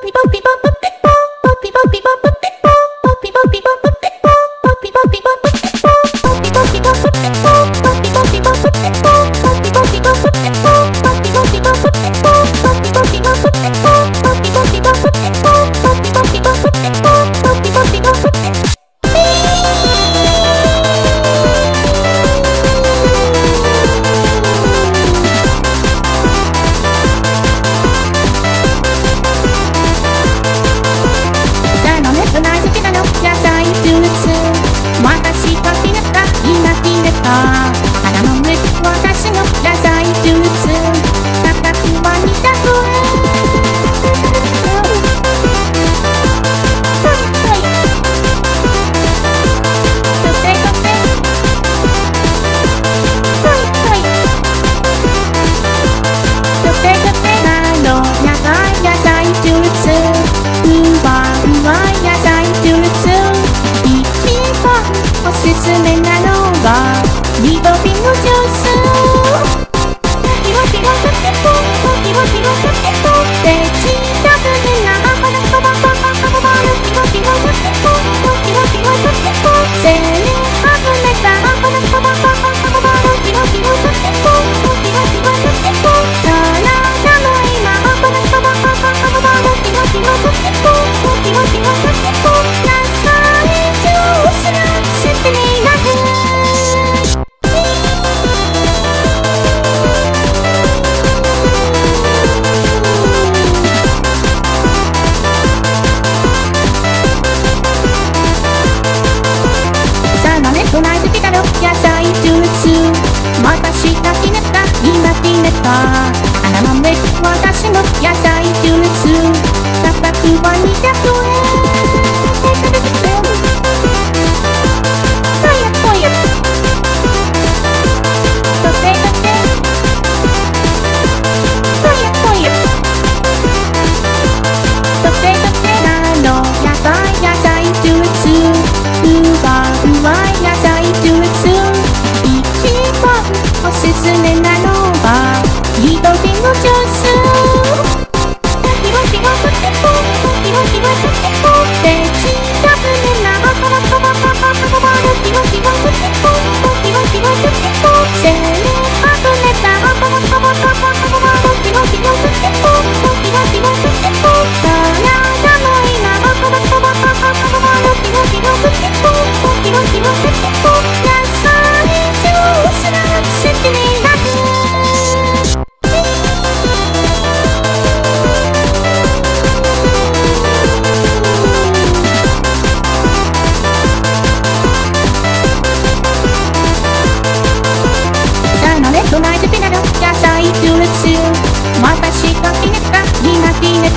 boppy boppy boppy boppy boppy boppy めなのはリボビの上昇広々とてポンポ広キとキ「ポンポンポンポンポンポン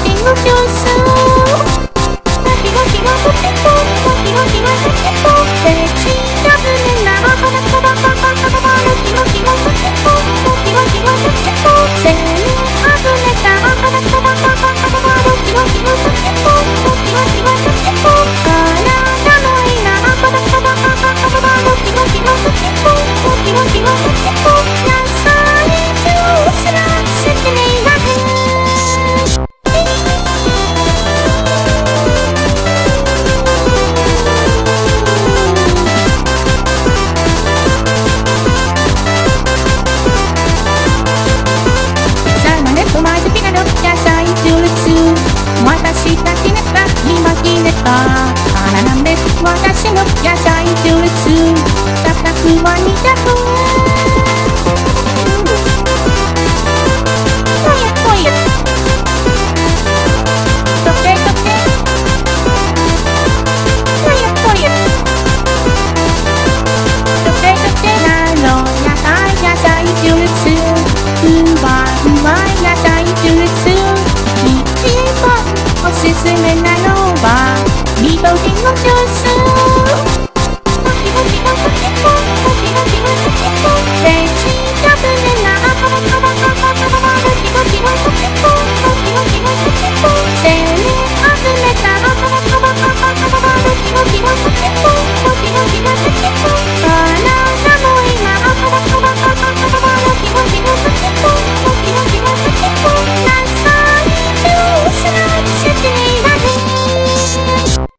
天を上昇」「ひらひらとてとひらひらとてと」「は花なんです私の野菜ジュースたたくは200円